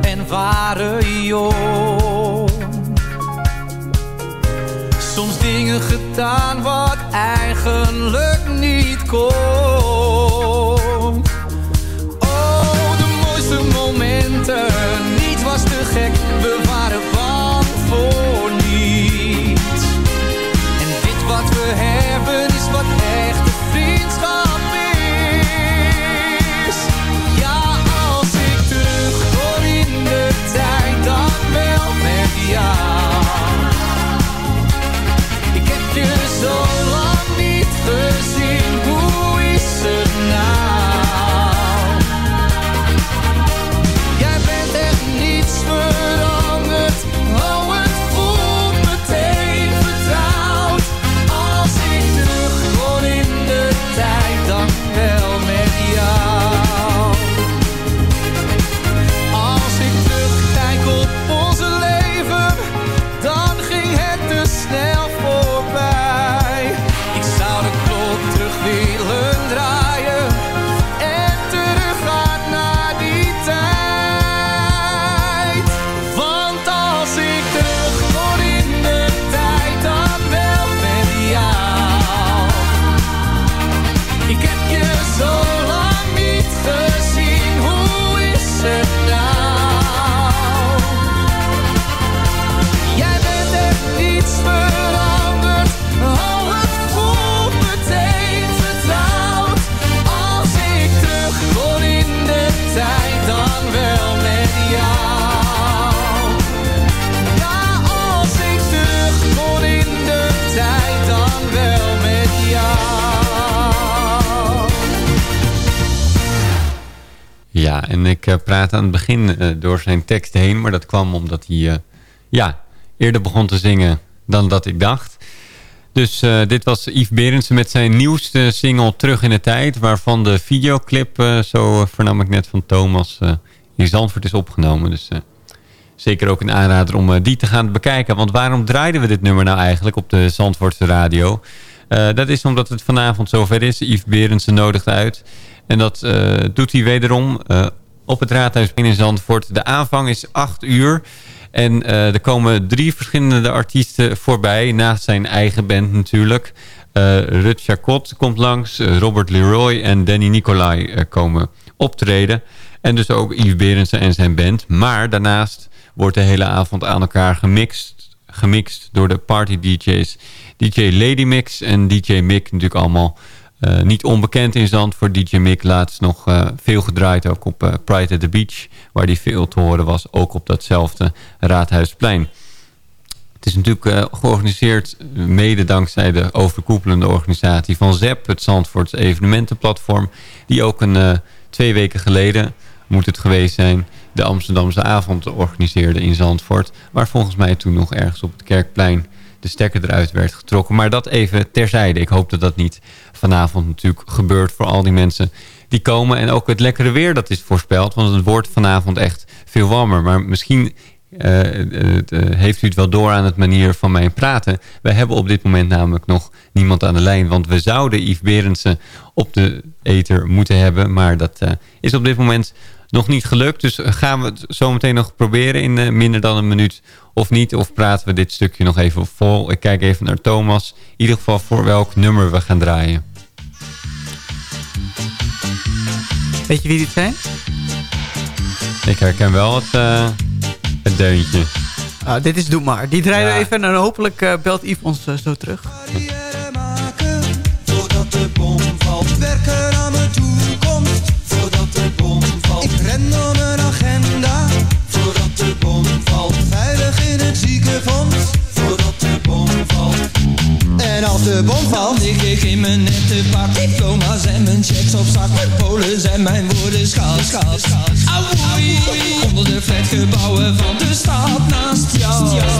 En waren jong soms dingen gedaan wat eigenlijk niet kon. Oh, de mooiste momenten, door zijn tekst heen. Maar dat kwam omdat hij uh, ja, eerder begon te zingen dan dat ik dacht. Dus dit was Yves Berendsen met zijn nieuwste single Terug in de Tijd. Waarvan de videoclip, zo vernam ik net van Thomas, in Zandvoort is opgenomen. Dus zeker ook een aanrader om die te gaan bekijken. Want waarom draaiden we dit nummer nou eigenlijk op de Zandvoortse radio? dat is omdat het vanavond zover is. Yves Berendsen nodigt uit. En dat doet hij wederom op het Raadhuis in Zandvoort. De aanvang is 8 uur. En uh, er komen drie verschillende artiesten voorbij. Naast zijn eigen band natuurlijk. Rut Chacot komt langs. Robert Leroy en Danny Nicolai komen optreden. En dus ook Yves Berendsen en zijn band. Maar daarnaast wordt de hele avond aan elkaar gemixt. Gemixt door de party DJ's. DJ Lady Mix en DJ Mick natuurlijk allemaal... Uh, niet onbekend in Zandvoort. DJ Mick laatst nog uh, veel gedraaid. Ook op uh, Pride at the Beach. Waar die veel te horen was. Ook op datzelfde Raadhuisplein. Het is natuurlijk georganiseerd mede dankzij de overkoepelende organisatie van ZEP. Het Zandvoorts evenementenplatform. Die ook een twee weken geleden, moet het geweest zijn... de Amsterdamse avond organiseerde in Zandvoort. Waar volgens mij toen nog ergens op het Kerkplein de stekker eruit werd getrokken. Maar dat even terzijde. Ik hoop dat dat niet vanavond natuurlijk gebeurt voor al die mensen die komen. En ook het lekkere weer dat is voorspeld. Want het wordt vanavond echt veel warmer. Maar misschien uh, heeft u het wel door aan het manier van mijn praten. Wij hebben op dit moment namelijk nog niemand aan de lijn. Want we zouden Yves Berendsen op de ether moeten hebben. Maar dat uh, is op dit moment nog niet gelukt. Dus gaan we het zo meteen nog proberen in minder dan een minuut of niet. Of praten we dit stukje nog even vol. Ik kijk even naar Thomas. In ieder geval voor welk nummer we gaan draaien. Weet je wie dit zijn? Ik herken wel het, uh, het deuntje. Uh, dit is Doe Maar. Die draaien we ja. even en hopelijk uh, belt Yves ons zo terug. maken, voordat de bom valt. Werken aan mijn toekomst, voordat de bom valt. Ik ren door mijn agenda, voordat de bom valt. Het ziekenfonds, voordat de bom valt. En als de bom valt, lig ik in mijn nette pak. Diploma's en mijn checks op zak. Polen zijn mijn woorden schaal, schaal, schaal. Auwoei, onder de flatgebouwen van de stad naast jou.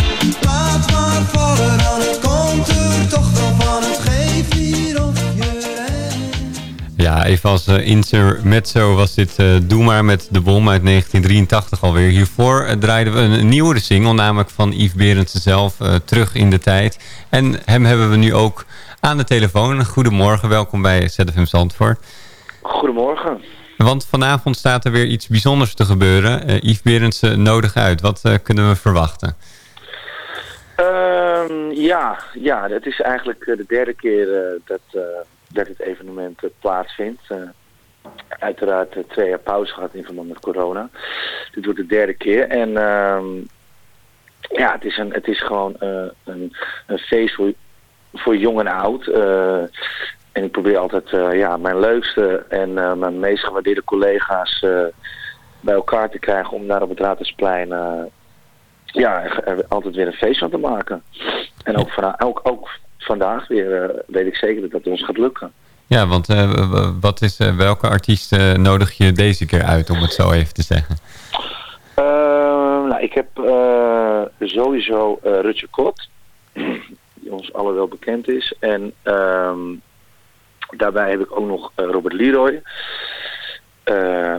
Laat maar vallen, dan het komt er toch wel van. Het geeft hier of je. Ja, even als uh, intermezzo was dit uh, Doe Maar met de bom uit 1983 alweer. Hiervoor uh, draaiden we een, een nieuwere single, namelijk van Yves Berendsen zelf, Terug in de Tijd. En hem hebben we nu ook aan de telefoon. Goedemorgen, welkom bij ZFM Zandvoort. Goedemorgen. Want vanavond staat er weer iets bijzonders te gebeuren. Yves Berendsen nodig uit. Wat kunnen we verwachten? Um, ja, ja, het is eigenlijk de derde keer dat dat het evenement plaatsvindt. Uiteraard twee jaar pauze gehad in verband met corona. Dit wordt de derde keer. En ja, het is, een, het is gewoon een, een feest voor, voor jong en oud. en ik probeer altijd ja, mijn leukste en mijn meest gewaardeerde collega's bij elkaar te krijgen om daar op het Raadhuisplein ja, er altijd weer een feest van te maken. En ook, van, ook, ook vandaag weer uh, weet ik zeker dat dat ons gaat lukken. Ja, want uh, wat is, uh, welke artiest nodig je deze keer uit, om het zo even te zeggen? nou, ik heb sowieso Rutje Kot, die ons allen wel bekend is. En ehm, daarbij heb ik ook nog Robert Leroy,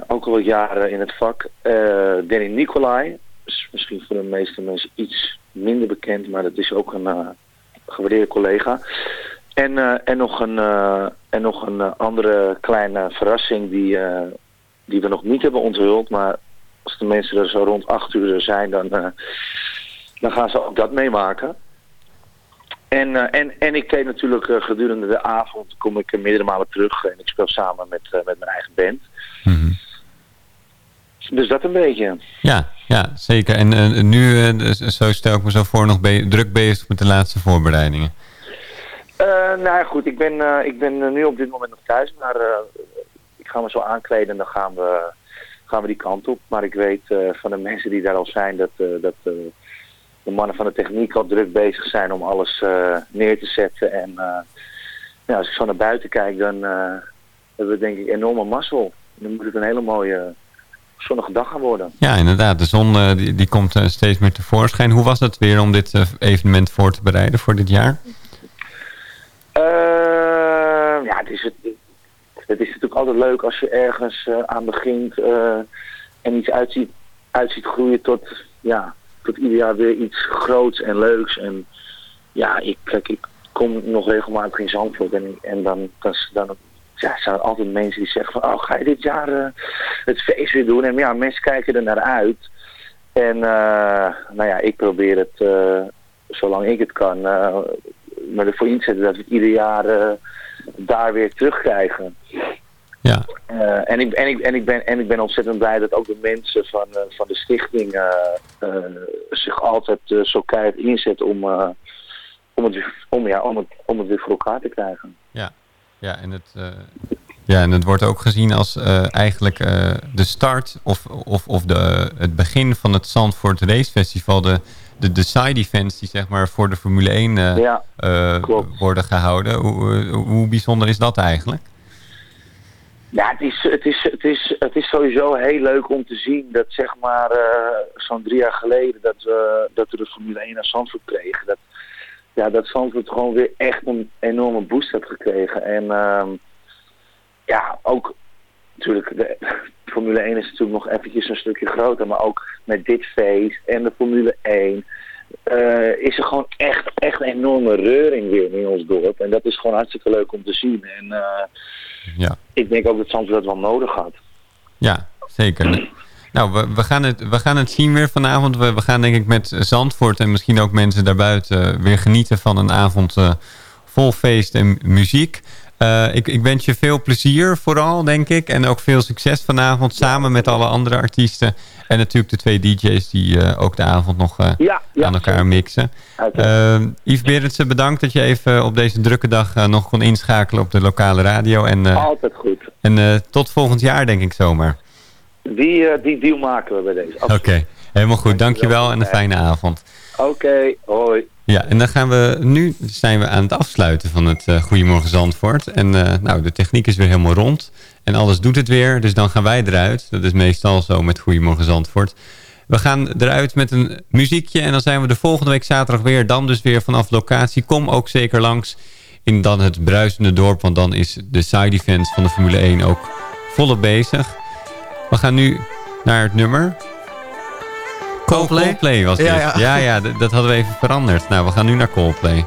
ook al jaren in het vak. Danny Nicolai, is misschien voor de meeste mensen iets minder bekend, maar dat is ook een gewaardeerde collega. En, eh, en nog een, eh, en nog een andere kleine verrassing die, die we nog niet hebben onthuld. Maar als de mensen er zo rond acht uur zijn, dan, dan gaan ze ook dat meemaken. En, en, en ik deed natuurlijk gedurende de avond, kom ik meerdere malen terug en ik speel samen met, met mijn eigen band. Dus dat een beetje. Ja, ja zeker. En eh, nu, eh, zo stel ik me zo voor, nog be- druk bezig met de laatste voorbereidingen. Eh, nou ja, goed, ik ben, ik ben nu op dit moment nog thuis, maar ik ga me zo aankleden en dan gaan we, gaan we die kant op. Maar ik weet van de mensen die daar al zijn dat, dat de mannen van de techniek al druk bezig zijn om alles neer te zetten. En ja, als ik zo naar buiten kijk, dan hebben we denk ik enorme mazzel. Dan moet het een hele mooie zonnige dag gaan worden. Ja, inderdaad. De zon eh, die, die komt eh, steeds meer tevoorschijn. Hoe was het weer om dit eh, evenement voor te bereiden voor dit jaar? Ja, het is, het, het is natuurlijk altijd leuk als je ergens aan begint en iets uitziet, uitziet groeien tot, ja, tot ieder jaar weer iets groots en leuks. En ja, ik, kijk, ik kom nog regelmatig in Zandvoort en, en dan, dan, dan ja, zijn er altijd mensen die zeggen van, oh, ga je dit jaar eh, het feest weer doen? En ja, mensen kijken er naar uit. En eh, nou ja, ik probeer het, eh, zolang ik het kan, me ervoor inzetten dat we het ieder jaar daar weer terugkrijgen. Ja. En, ik, en, ik, en, ik ben, en ik ben ontzettend blij dat ook de mensen van, van de stichting zich altijd zo keihard inzetten om, om, het, om, ja, om, het, om het weer voor elkaar te krijgen. Ja, ja en het... eh, Ja, en het wordt ook gezien als eh, eigenlijk eh, de start of, of, of de, het begin van het Zandvoort Race Festival. De, de, de side events die zeg maar voor de Formule 1 eh, Ja, eh, worden gehouden. Hoe, hoe bijzonder is dat eigenlijk? Ja, het is, het, is, het, is, het is sowieso heel leuk om te zien dat zeg maar zo'n drie jaar geleden dat we, dat we de Formule 1 naar Zandvoort kregen. Dat, ja, dat Zandvoort gewoon weer echt een enorme boost had gekregen. En ehm, ja, ook natuurlijk, de Formule 1 is natuurlijk nog eventjes een stukje groter, maar ook met dit feest en de Formule 1 eh, is er gewoon echt, echt een enorme reuring weer in ons dorp. En dat is gewoon hartstikke leuk om te zien. En eh, Ja. ik denk ook dat Zandvoort dat wel nodig had. Ja, zeker. Nou, we, we, gaan het, we gaan het zien weer vanavond. We, we gaan denk ik met Zandvoort en misschien ook mensen daarbuiten weer genieten van een avond eh, vol feest en muziek. Eh, ik, ik wens je veel plezier vooral, denk ik. En ook veel succes vanavond samen met alle andere artiesten. En natuurlijk de twee DJ's die eh, ook de avond nog Ja, ja, aan elkaar mixen. Yves Berendsen, bedankt dat je even op deze drukke dag nog kon inschakelen op de lokale radio. En, Altijd goed. en tot volgend jaar, denk ik zomaar. Die, eh, die deal maken we bij deze. Oké, helemaal goed. Dankjewel en een fijne avond. Oké, hoi. Ja, en dan gaan we nu zijn we aan het afsluiten van het eh, Goedemorgen Zandvoort. En eh, nou, de techniek is weer helemaal rond. En alles doet het weer, dus dan gaan wij eruit. Dat is meestal zo met Goedemorgen Zandvoort. We gaan eruit met een muziekje en dan zijn we de volgende week zaterdag weer. Dan dus weer vanaf locatie. Kom ook zeker langs in dan het bruisende dorp, want dan is de side event van de Formule 1 ook volop bezig. We gaan nu naar het nummer. Coldplay? Coldplay was dit. Ja, Ja, ja. ja, dat hadden we even veranderd. Nou, we gaan nu naar Coldplay.